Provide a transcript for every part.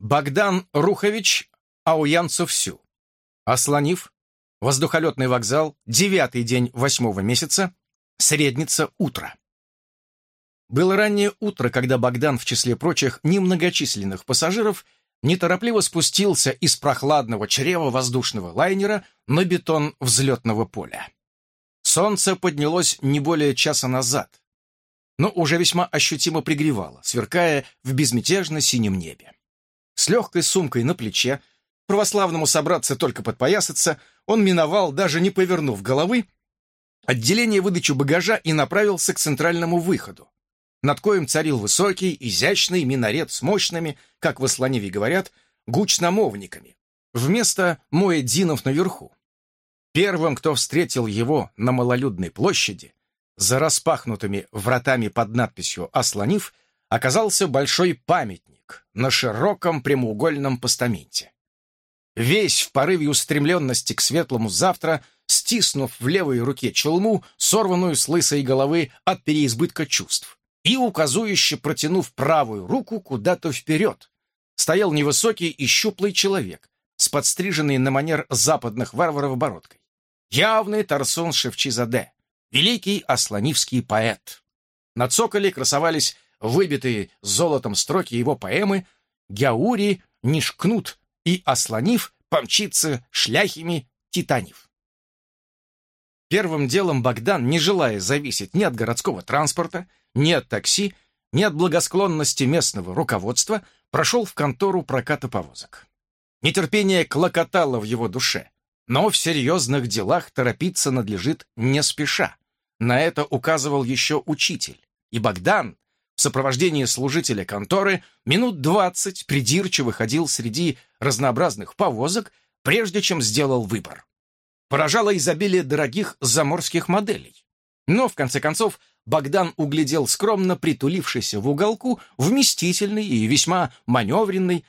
Богдан Рухович Ауянцев-Сю. Ослонив. Воздухолетный вокзал. Девятый день восьмого месяца. Средница утро. Было раннее утро, когда Богдан, в числе прочих немногочисленных пассажиров, неторопливо спустился из прохладного чрева воздушного лайнера на бетон взлетного поля. Солнце поднялось не более часа назад, но уже весьма ощутимо пригревало, сверкая в безмятежно синем небе. С легкой сумкой на плече, православному собраться только подпоясаться, он миновал, даже не повернув головы, отделение выдачи багажа и направился к центральному выходу, над коем царил высокий, изящный минарет с мощными, как в Исланеве говорят, гучномовниками, вместо муэддинов наверху. Первым, кто встретил его на малолюдной площади, за распахнутыми вратами под надписью «Ослонив», оказался большой памятник на широком прямоугольном постаменте. Весь в порыве устремленности к светлому завтра, стиснув в левой руке челму, сорванную с лысой головы от переизбытка чувств, и указующе протянув правую руку куда-то вперед, стоял невысокий и щуплый человек с подстриженной на манер западных варваров бородкой. Явный Тарсон Шевчизаде, великий асланивский поэт. На цоколе красовались выбитые золотом строки его поэмы «Гяури Нишкнут» и «Ослонив помчится шляхами титанив». Первым делом Богдан, не желая зависеть ни от городского транспорта, ни от такси, ни от благосклонности местного руководства, прошел в контору проката повозок. Нетерпение клокотало в его душе, но в серьезных делах торопиться надлежит не спеша. На это указывал еще учитель, и Богдан в сопровождении служителя конторы минут двадцать придирчиво ходил среди разнообразных повозок, прежде чем сделал выбор. Поражало изобилие дорогих заморских моделей. Но, в конце концов, Богдан углядел скромно притулившийся в уголку вместительный и весьма маневренный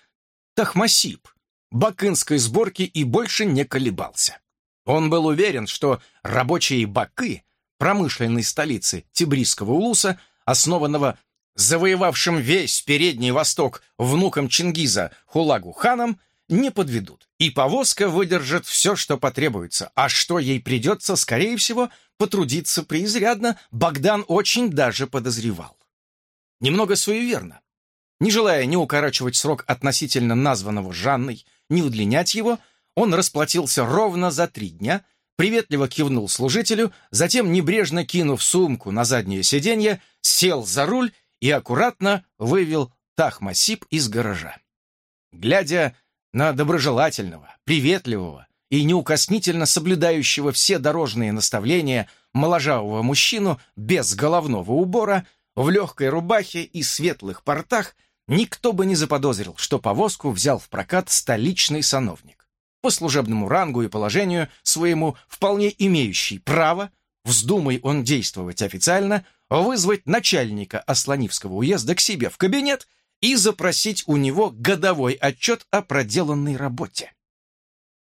Тахмасип бакынской сборки и больше не колебался. Он был уверен, что рабочие Бакы, промышленной столицы Тибрисского улуса, основанного завоевавшим весь Передний Восток внуком Чингиза Хулагу ханом, не подведут, и повозка выдержит все, что потребуется, а что ей придется, скорее всего, потрудиться преизрядно, Богдан очень даже подозревал. Немного суеверно. Не желая ни укорачивать срок относительно названного Жанной, ни удлинять его, он расплатился ровно за три дня, приветливо кивнул служителю, затем, небрежно кинув сумку на заднее сиденье, сел за руль и аккуратно вывел Тахмасип из гаража. Глядя на доброжелательного, приветливого и неукоснительно соблюдающего все дорожные наставления моложавого мужчину без головного убора, в легкой рубахе и светлых портах, никто бы не заподозрил, что повозку взял в прокат столичный сановник. По служебному рангу и положению своему вполне имеющий право, вздумай он действовать официально, вызвать начальника Асланивского уезда к себе в кабинет – и запросить у него годовой отчет о проделанной работе.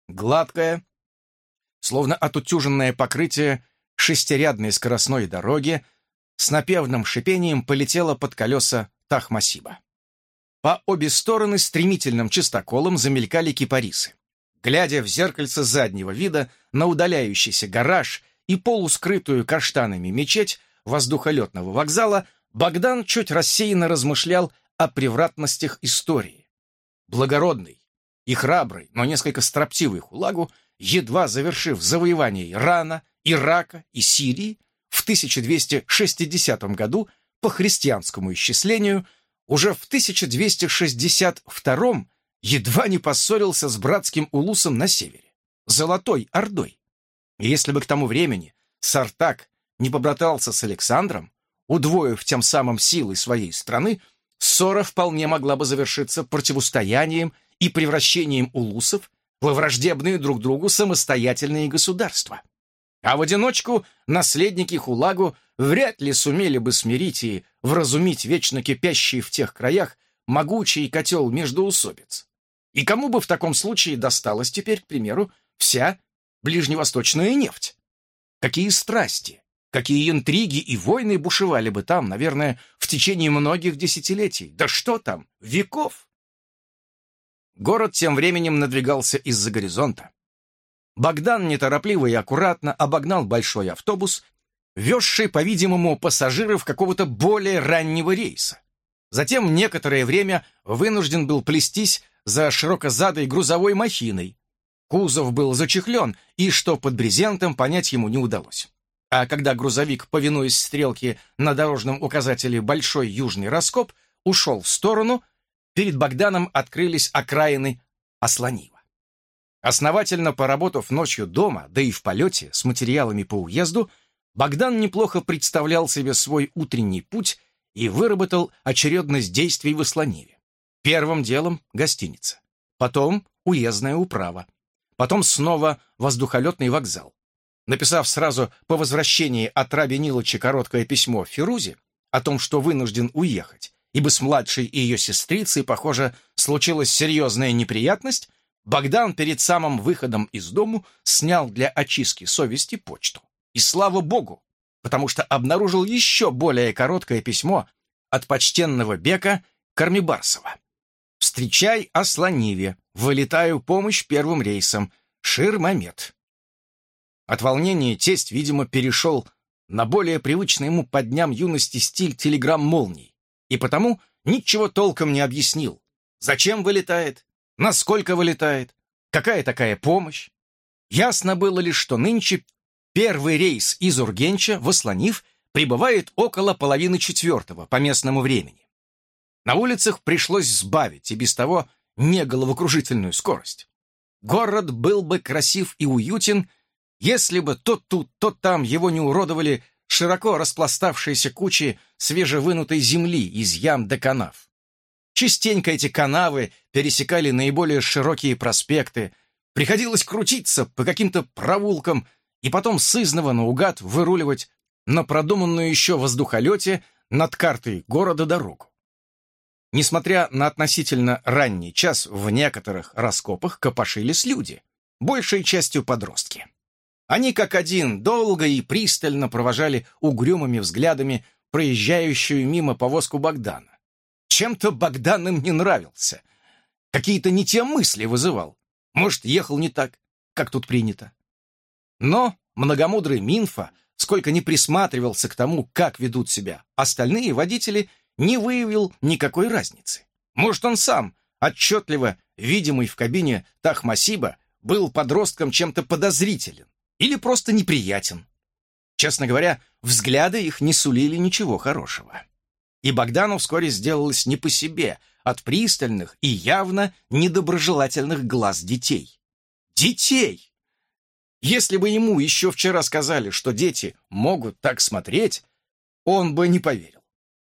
Гладкое, словно отутюженное покрытие шестирядной скоростной дороги с напевным шипением полетело под колеса Тахмасиба. По обе стороны стремительным чистоколом замелькали кипарисы. Глядя в зеркальце заднего вида на удаляющийся гараж и полускрытую каштанами мечеть воздухолетного вокзала, Богдан чуть рассеянно размышлял о превратностях истории. Благородный и храбрый, но несколько строптивый Хулагу, едва завершив завоевание Ирана, Ирака и Сирии, в 1260 году по христианскому исчислению, уже в 1262 едва не поссорился с братским улусом на севере, Золотой Ордой. И если бы к тому времени Сартак не побратался с Александром, удвоив тем самым силы своей страны, ссора вполне могла бы завершиться противостоянием и превращением улусов во враждебные друг другу самостоятельные государства. А в одиночку наследники Хулагу вряд ли сумели бы смирить и вразумить вечно кипящий в тех краях могучий котел междоусобиц. И кому бы в таком случае досталась теперь, к примеру, вся ближневосточная нефть? Какие страсти, Какие интриги и войны бушевали бы там, наверное, в течение многих десятилетий. Да что там, веков! город тем временем надвигался из-за горизонта. Богдан неторопливо и аккуратно обогнал большой автобус, везший, по-видимому, пассажиров какого-то более раннего рейса. Затем некоторое время вынужден был плестись за широкозадой грузовой махиной. Кузов был зачехлен, и что под брезентом, понять ему не удалось. А когда грузовик, повинуясь стрелке на дорожном указателе «Большой Южный Раскоп», ушел в сторону, перед Богданом открылись окраины Ослонива. Основательно поработав ночью дома, да и в полете с материалами по уезду, Богдан неплохо представлял себе свой утренний путь и выработал очередность действий в Ослониве. Первым делом — гостиница, потом уездная управа, потом снова воздухолетный вокзал. Написав сразу по возвращении от Раби Нилыча короткое письмо Фирузе о том, что вынужден уехать, ибо с младшей ее сестрицей, похоже, случилась серьезная неприятность, Богдан перед самым выходом из дому снял для очистки совести почту. И слава богу, потому что обнаружил еще более короткое письмо от почтенного Бека Кармибарсова. «Встречай Асланиве, вылетаю помощь первым рейсом, Шир-Мамед». От волнения тесть, видимо, перешел на более привычный ему по дням юности стиль телеграмм-молний, и потому ничего толком не объяснил. Зачем вылетает? Насколько вылетает? Какая такая помощь? Ясно было лишь, что нынче первый рейс из Ургенча в Ослонив прибывает около половины четвертого по местному времени. На улицах пришлось сбавить и без того не головокружительную скорость. Город был бы красив и уютен, если бы то тут, то там его не уродовали широко распластавшиеся кучи свежевынутой земли из ям до канав. Частенько эти канавы пересекали наиболее широкие проспекты, приходилось крутиться по каким-то провулкам и потом сызново наугад выруливать на продуманную еще воздухолете над картой города дорогу. Несмотря на относительно ранний час, в некоторых раскопах копошились люди, большей частью подростки. Они как один долго и пристально провожали угрюмыми взглядами проезжающую мимо повозку Богдана. Чем-то Богдан им не нравился. Какие-то не те мысли вызывал. Может, ехал не так, как тут принято. Но многомудрый Минфа, сколько не присматривался к тому, как ведут себя остальные водители, не выявил никакой разницы. Может, он сам, отчетливо видимый в кабине Тахмасиба, был подростком чем-то подозрителен или просто неприятен. Честно говоря, взгляды их не сулили ничего хорошего. И Богдану вскоре сделалось не по себе от пристальных и явно недоброжелательных глаз детей. Детей! Если бы ему еще вчера сказали, что дети могут так смотреть, он бы не поверил.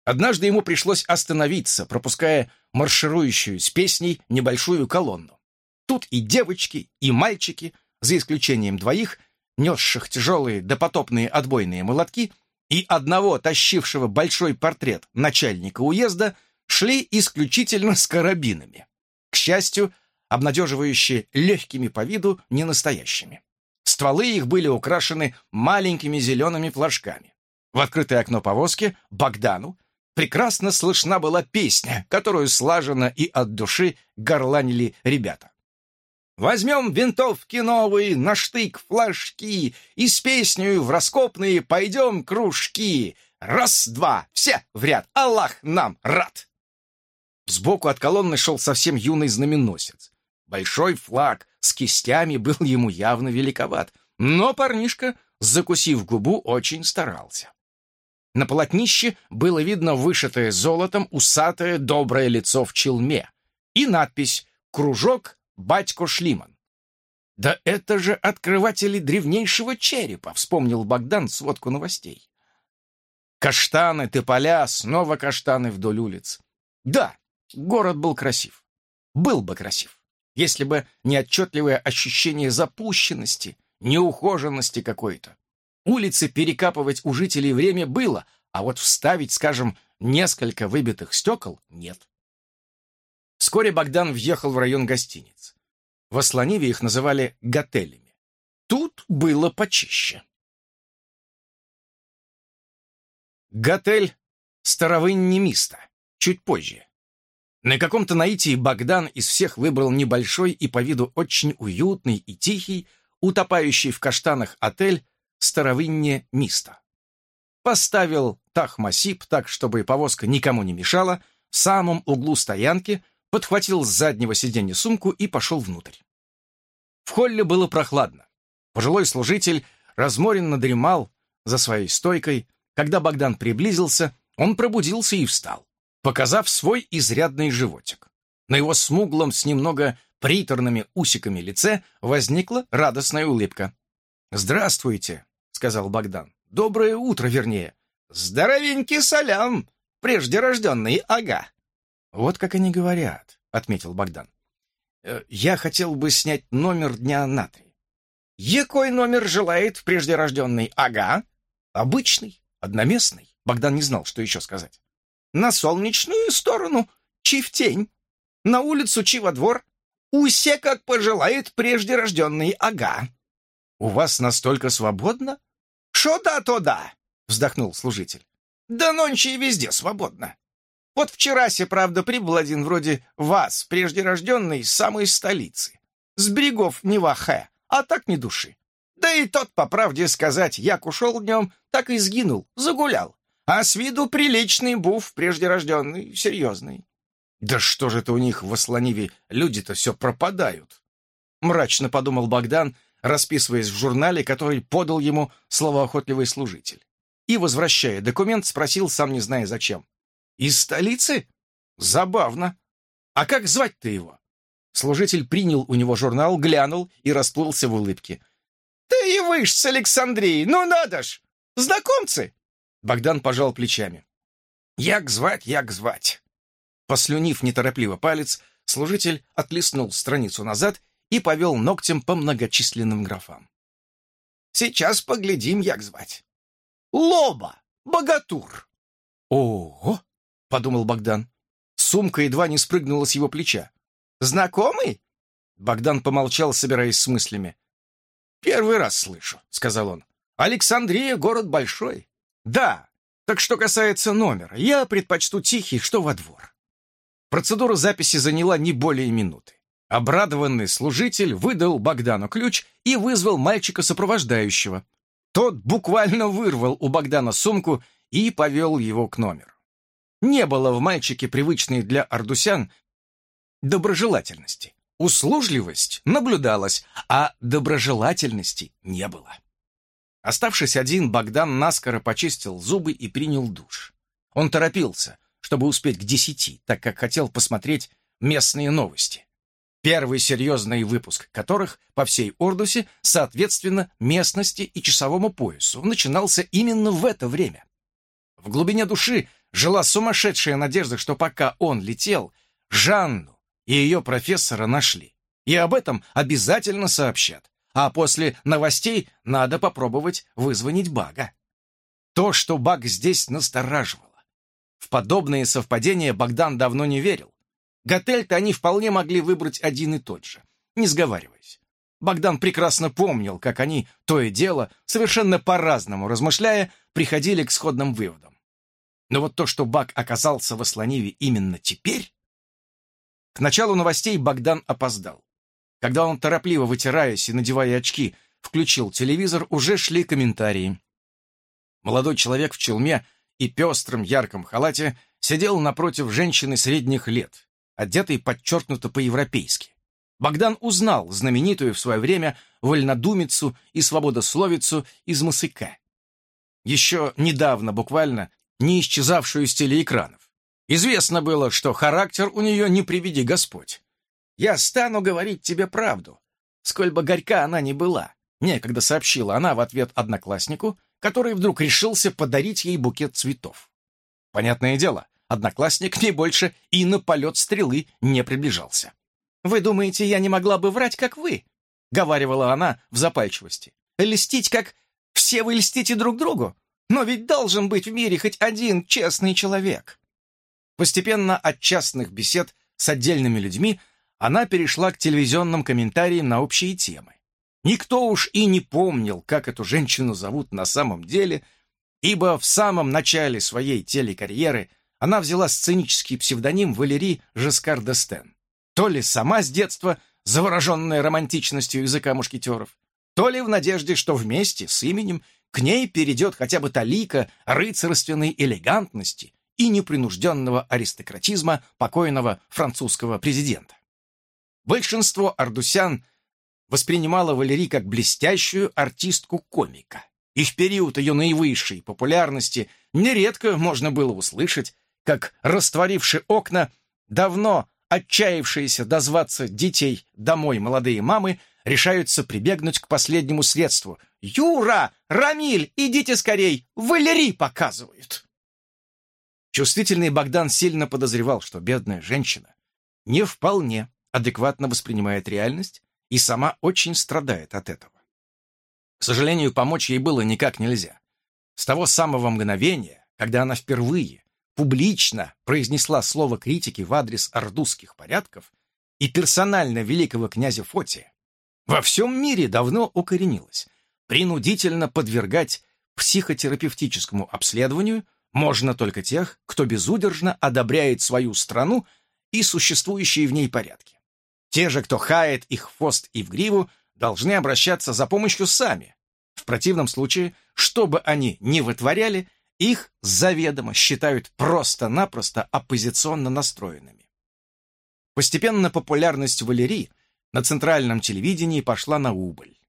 Однажды ему пришлось остановиться, пропуская марширующую с песней небольшую колонну. Тут и девочки, и мальчики, за исключением двоих, несших тяжелые допотопные отбойные молотки, и одного, тащившего большой портрет начальника уезда, шли исключительно с карабинами. К счастью, обнадеживающие легкими по виду ненастоящими. Стволы их были украшены маленькими зелеными флажками. В открытое окно повозки Богдану прекрасно слышна была песня, которую слаженно и от души горланили ребята. Возьмем винтовки новые, на штык флажки, И с песней в раскопные пойдем кружки. Раз-два, все в ряд, Аллах нам рад. Сбоку от колонны шел совсем юный знаменосец. Большой флаг с кистями был ему явно великоват, но парнишка, закусив губу, очень старался. На полотнище было видно вышитое золотом усатое доброе лицо в челме и надпись «Кружок батько Шлиман. «Да это же открыватели древнейшего черепа!» — вспомнил Богдан сводку новостей. Каштаны, тополя, снова каштаны вдоль улиц. Да, город был красив. Был бы красив, если бы не отчетливое ощущение запущенности, неухоженности какой-то. Улицы перекапывать у жителей время было, а вот вставить, скажем, несколько выбитых стекол нет. Вскоре Богдан въехал в район гостиниц. В Асланиве их называли готелями. Тут было почище. Готель Старовынни Миста, чуть позже. На каком-то наитии Богдан из всех выбрал небольшой и по виду очень уютный и тихий, утопающий в каштанах отель старовинне Миста. Поставил Тахмасип так, чтобы повозка никому не мешала, в самом углу стоянки, подхватил с заднего сиденья сумку и пошел внутрь. В холле было прохладно. Пожилой служитель разморенно дремал за своей стойкой. Когда Богдан приблизился, он пробудился и встал показав свой изрядный животик. На его смуглом с немного приторными усиками лице возникла радостная улыбка. «Здравствуйте», — сказал Богдан. «Доброе утро, вернее». «Здоровенький салям, прежде рожденный ага». «Вот как они говорят», — отметил Богдан. «Э, «Я хотел бы снять номер дня на три». «Якой номер желает преждерожденный ага?» «Обычный, одноместный». Богдан не знал, что еще сказать на солнечную сторону, чи в тень, на улицу, чи во двор. Усе, как пожелает прежде рожденный ага. У вас настолько свободно? Шо да, то да, вздохнул служитель. Да нонче и везде свободно. Вот вчера-се, правда, прибыл один вроде вас, прежде рожденный, с самой столицы. С берегов Невахе, а так ни души. Да и тот, по правде сказать, як ушел днем, так и сгинул, загулял. А с виду приличный буф, преждерожденный, серьезный. Да что же это у них в Ослониве люди-то все пропадают? Мрачно подумал Богдан, расписываясь в журнале, который подал ему словоохотливый служитель. И, возвращая документ, спросил, сам не зная зачем. «Из столицы? Забавно. А как звать-то его?» Служитель принял у него журнал, глянул и расплылся в улыбке. «Ты и выш с Александрией, ну надо ж! Знакомцы!» Богдан пожал плечами. «Як звать, як звать!» Послюнив неторопливо палец, служитель отлистнул страницу назад и повел ногтем по многочисленным графам. «Сейчас поглядим, як звать. Лоба! Богатур!» «Ого!» — подумал Богдан. Сумка едва не спрыгнула с его плеча. «Знакомый?» Богдан помолчал, собираясь с мыслями. «Первый раз слышу», — сказал он. «Александрия — город большой. Да, так что касается номера, я предпочту тихий, что во двор. Процедура записи заняла не более минуты. Обрадованный служитель выдал Богдану ключ и вызвал мальчика-сопровождающего. Тот буквально вырвал у Богдана сумку и повел его к номеру. Не было в мальчике привычной для ардусян доброжелательности. Услужливость наблюдалась, а доброжелательности не было. Оставшись один, Богдан наскоро почистил зубы и принял душ. Он торопился, чтобы успеть к десяти, так как хотел посмотреть местные новости. Первый серьезный выпуск которых по всей Ордусе, соответственно, местности и часовому поясу, начинался именно в это время. В глубине души жила сумасшедшая надежда, что пока он летел, Жанну и ее профессора нашли. И об этом обязательно сообщат а после новостей надо попробовать вызвонить Бага. То, что Баг здесь настораживало. В подобные совпадения Богдан давно не верил. Готель-то они вполне могли выбрать один и тот же, не сговариваясь. Богдан прекрасно помнил, как они, то и дело, совершенно по-разному размышляя, приходили к сходным выводам. Но вот то, что Баг оказался в Ослониве именно теперь... К началу новостей Богдан опоздал. Когда он, торопливо вытираясь и надевая очки, включил телевизор, уже шли комментарии. Молодой человек в челме и пестром ярком халате сидел напротив женщины средних лет, одетой подчеркнуто по-европейски. Богдан узнал знаменитую в свое время вольнодумицу и свободословицу из Масыка. Еще недавно буквально не исчезавшую с телеэкранов. Известно было, что характер у нее не приведи Господь. Я стану говорить тебе правду, сколь бы горька она ни была. Некогда сообщила она в ответ однокласснику, который вдруг решился подарить ей букет цветов. Понятное дело, одноклассник не больше и на полет стрелы не приближался. «Вы думаете, я не могла бы врать, как вы?» — говаривала она в запальчивости. «Льстить, как все вы льстите друг другу? Но ведь должен быть в мире хоть один честный человек». Постепенно от частных бесед с отдельными людьми она перешла к телевизионным комментариям на общие темы. Никто уж и не помнил, как эту женщину зовут на самом деле, ибо в самом начале своей телекарьеры она взяла сценический псевдоним Валерий Жескар Дестен. То ли сама с детства, завороженная романтичностью языка мушкетеров, то ли в надежде, что вместе с именем к ней перейдет хотя бы талика рыцарственной элегантности и непринужденного аристократизма покойного французского президента. Большинство ардусян воспринимало Валерий как блестящую артистку-комика, и в период ее наивысшей популярности нередко можно было услышать, как растворившие окна давно отчаявшиеся дозваться детей домой молодые мамы решаются прибегнуть к последнему средству. «Юра! Рамиль! Идите скорей! Валерий показывают!» Чувствительный Богдан сильно подозревал, что бедная женщина не вполне адекватно воспринимает реальность и сама очень страдает от этого. К сожалению, помочь ей было никак нельзя. С того самого мгновения, когда она впервые публично произнесла слово критики в адрес ордузских порядков и персонально великого князя Фотия, во всем мире давно укоренилось. Принудительно подвергать психотерапевтическому обследованию можно только тех, кто безудержно одобряет свою страну и существующие в ней порядки. Те же, кто хает их в хвост и в гриву, должны обращаться за помощью сами. В противном случае, что бы они ни вытворяли, их заведомо считают просто-напросто оппозиционно настроенными. Постепенно популярность Валерии на центральном телевидении пошла на убыль.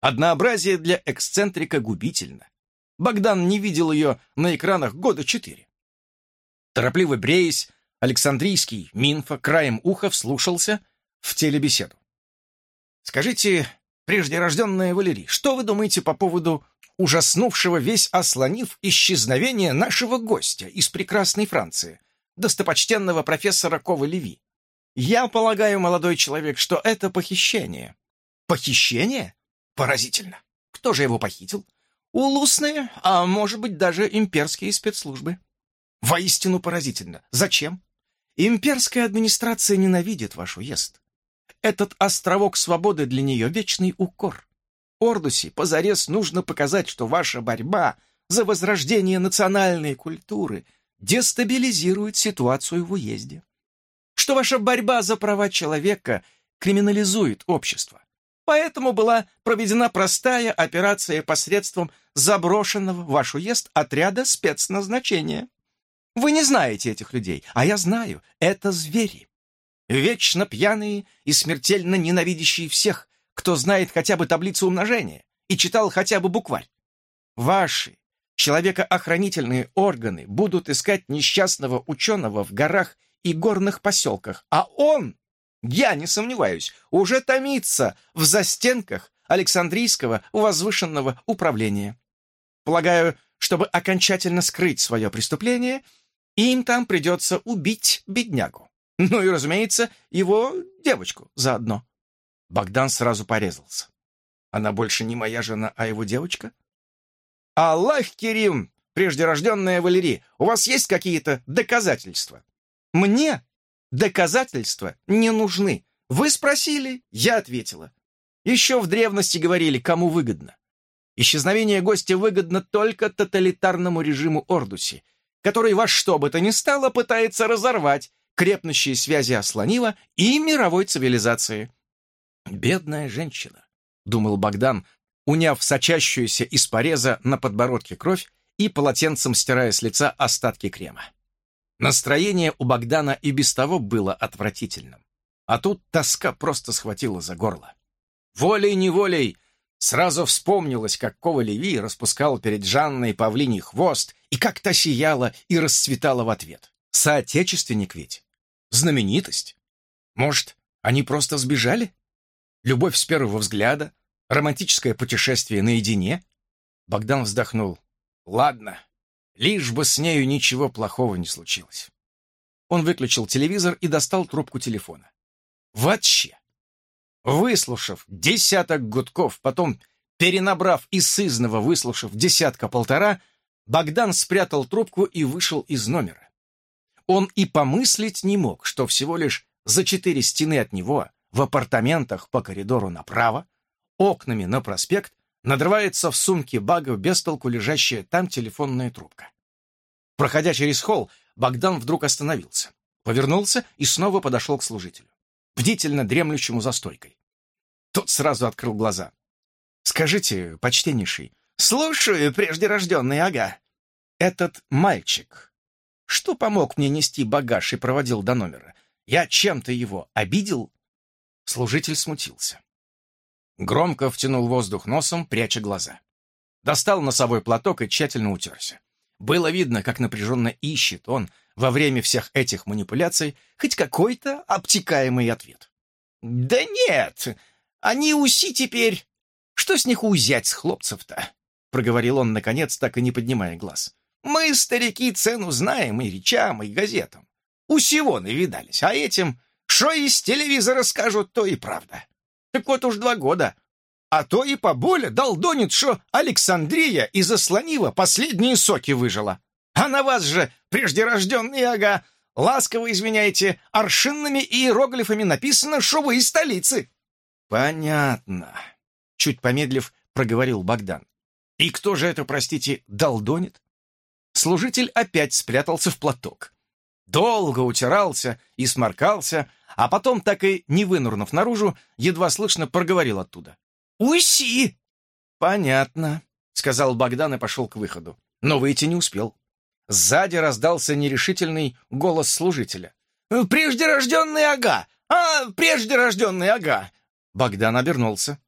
Однообразие для эксцентрика губительно. Богдан не видел ее на экранах года четыре. Торопливо бреясь, Александрийский Минфа краем уха вслушался в телебеседу. «Скажите, преждерожденная Валерий, что вы думаете по поводу ужаснувшего весь ослонив исчезновения нашего гостя из прекрасной Франции, достопочтенного профессора Кова Леви. Я полагаю, молодой человек, что это похищение. Похищение? Поразительно. Кто же его похитил? Улусные, а может быть даже имперские спецслужбы. Воистину поразительно. Зачем? Имперская администрация ненавидит ваш уезд. Этот островок свободы для нее вечный укор. Ордусе позарез нужно показать, что ваша борьба за возрождение национальной культуры дестабилизирует ситуацию в уезде. Что ваша борьба за права человека криминализует общество. Поэтому была проведена простая операция посредством заброшенного в ваш уезд отряда спецназначения. Вы не знаете этих людей, а я знаю, это звери. Вечно пьяные и смертельно ненавидящие всех, кто знает хотя бы таблицу умножения и читал хотя бы букварь. Ваши человекоохранительные органы будут искать несчастного ученого в горах и горных поселках, а он, я не сомневаюсь, уже томится в застенках Александрийского возвышенного управления. Полагаю, чтобы окончательно скрыть свое преступление, им там придется убить беднягу. Ну и, разумеется, его девочку заодно. Богдан сразу порезался. Она больше не моя жена, а его девочка? Аллах Керим, преждерожденная Валерий, у вас есть какие-то доказательства? Мне доказательства не нужны. Вы спросили, я ответила. Еще в древности говорили, кому выгодно. Исчезновение гостя выгодно только тоталитарному режиму Ордуси, который во что бы то ни стало пытается разорвать крепнущие связи Асланива и мировой цивилизации. «Бедная женщина», — думал Богдан, уняв сочащуюся из пореза на подбородке кровь и полотенцем стирая с лица остатки крема. Настроение у Богдана и без того было отвратительным. А тут тоска просто схватила за горло. Волей-неволей сразу вспомнилось, как Кова Леви распускал перед Жанной павлиний хвост и как та сияла и расцветала в ответ. Соотечественник ведь. Знаменитость. Может, они просто сбежали? Любовь с первого взгляда? Романтическое путешествие наедине? Богдан вздохнул. Ладно, лишь бы с нею ничего плохого не случилось. Он выключил телевизор и достал трубку телефона. Вообще! Выслушав десяток гудков, потом перенабрав и сызново выслушав десятка-полтора, Богдан спрятал трубку и вышел из номера. Он и помыслить не мог, что всего лишь за четыре стены от него в апартаментах по коридору направо, окнами на проспект, надрывается в сумке багов без толку лежащая там телефонная трубка. Проходя через холл, Богдан вдруг остановился, повернулся и снова подошел к служителю, бдительно дремлющему за стойкой. Тот сразу открыл глаза. «Скажите, почтеннейший, слушаю, прежде рожденный, ага. Этот мальчик, что помог мне нести багаж и проводил до номера? Я чем-то его обидел?» Служитель смутился. Громко втянул воздух носом, пряча глаза. Достал носовой платок и тщательно утерся. Было видно, как напряженно ищет он во время всех этих манипуляций хоть какой-то обтекаемый ответ. «Да нет, они уси теперь. Что с них узять с хлопцев-то?» — проговорил он, наконец, так и не поднимая глаз. «Мы, старики, цену знаем и речам, и газетам. Усего навидались, а этим, что из телевизора скажут, то и правда. Так вот уж два года. А то и поболе долдонит, что Александрия из Ослонива последние соки выжила. А на вас же, преждерожденные ага, ласково изменяете, аршинными иероглифами написано, что вы из столицы. Понятно. Чуть помедлив, проговорил Богдан. И кто же это, простите, долдонит? Служитель опять спрятался в платок. Долго утирался и сморкался, а потом, так и не вынурнув наружу, едва слышно проговорил оттуда. «Уси!» «Понятно», — сказал Богдан и пошел к выходу. Но выйти не успел. Сзади раздался нерешительный голос служителя. «Прежде рожденный ага! А, прежде рожденный ага!» Богдан обернулся.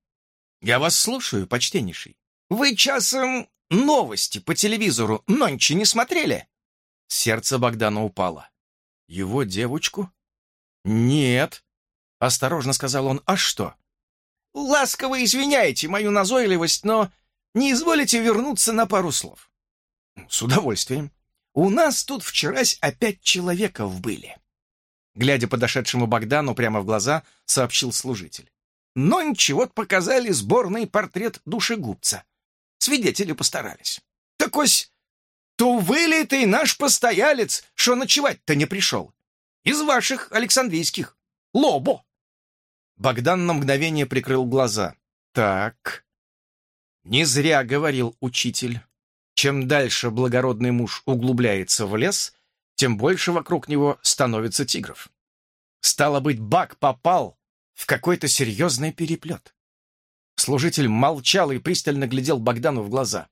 «Я вас слушаю, почтеннейший. Вы часом новости по телевизору нонче не смотрели?» Сердце Богдана упало. «Его девочку?» «Нет», — осторожно сказал он, — «а что?» «Ласково извиняйте мою назойливость, но не изволите вернуться на пару слов?» «С удовольствием. У нас тут вчерась опять человеков были». Глядя подошедшему Богдану прямо в глаза, сообщил служитель. «Но ничего показали сборный портрет душегубца. Свидетели постарались. Так то вылитый наш постоялец, что ночевать-то не пришел. Из ваших Александрийских. Лобо!» Богдан на мгновение прикрыл глаза. «Так...» «Не зря говорил учитель. Чем дальше благородный муж углубляется в лес, тем больше вокруг него становится тигров. Стало быть, Бак попал в какой-то серьезный переплет». Служитель молчал и пристально глядел Богдану в глаза.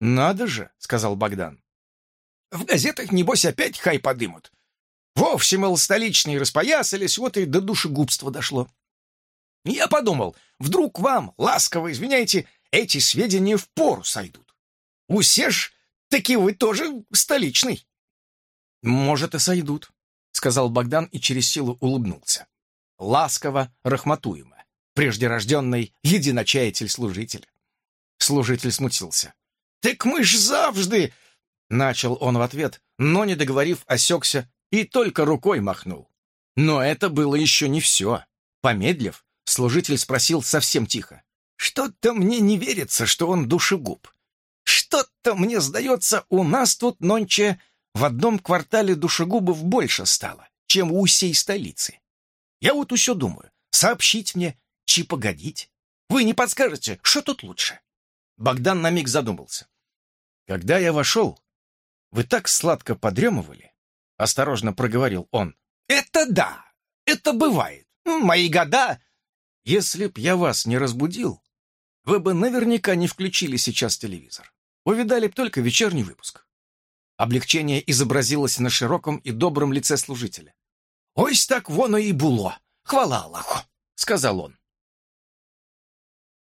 «Надо же», — сказал Богдан. «В газетах, небось, опять хай подымут. Вовсе, мол, столичные распоясались, вот и до душегубства дошло. Я подумал, вдруг вам, ласково извиняйте, эти сведения в пору сойдут. Усеш, таки вы тоже столичный. Может, и сойдут, сказал Богдан и через силу улыбнулся. Ласково, рахматуемо. Преждерожденный единочаятель-служитель. Служитель смутился. «Так мы ж завжди!» Начал он в ответ, но, не договорив, осекся и только рукой махнул. Но это было еще не все. Помедлив, служитель спросил совсем тихо. «Что-то мне не верится, что он душегуб. Что-то мне сдается, у нас тут нонче в одном квартале душегубов больше стало, чем у всей столицы. Я вот еще думаю, сообщить мне, чи погодить. Вы не подскажете, что тут лучше?» Богдан на миг задумался. «Когда я вошел, вы так сладко подремывали, Осторожно проговорил он. «Это да! Это бывает! Мои года!» «Если б я вас не разбудил, вы бы наверняка не включили сейчас телевизор. Увидали б только вечерний выпуск». Облегчение изобразилось на широком и добром лице служителя. «Ось так воно и было! Хвала Аллаху!» — сказал он.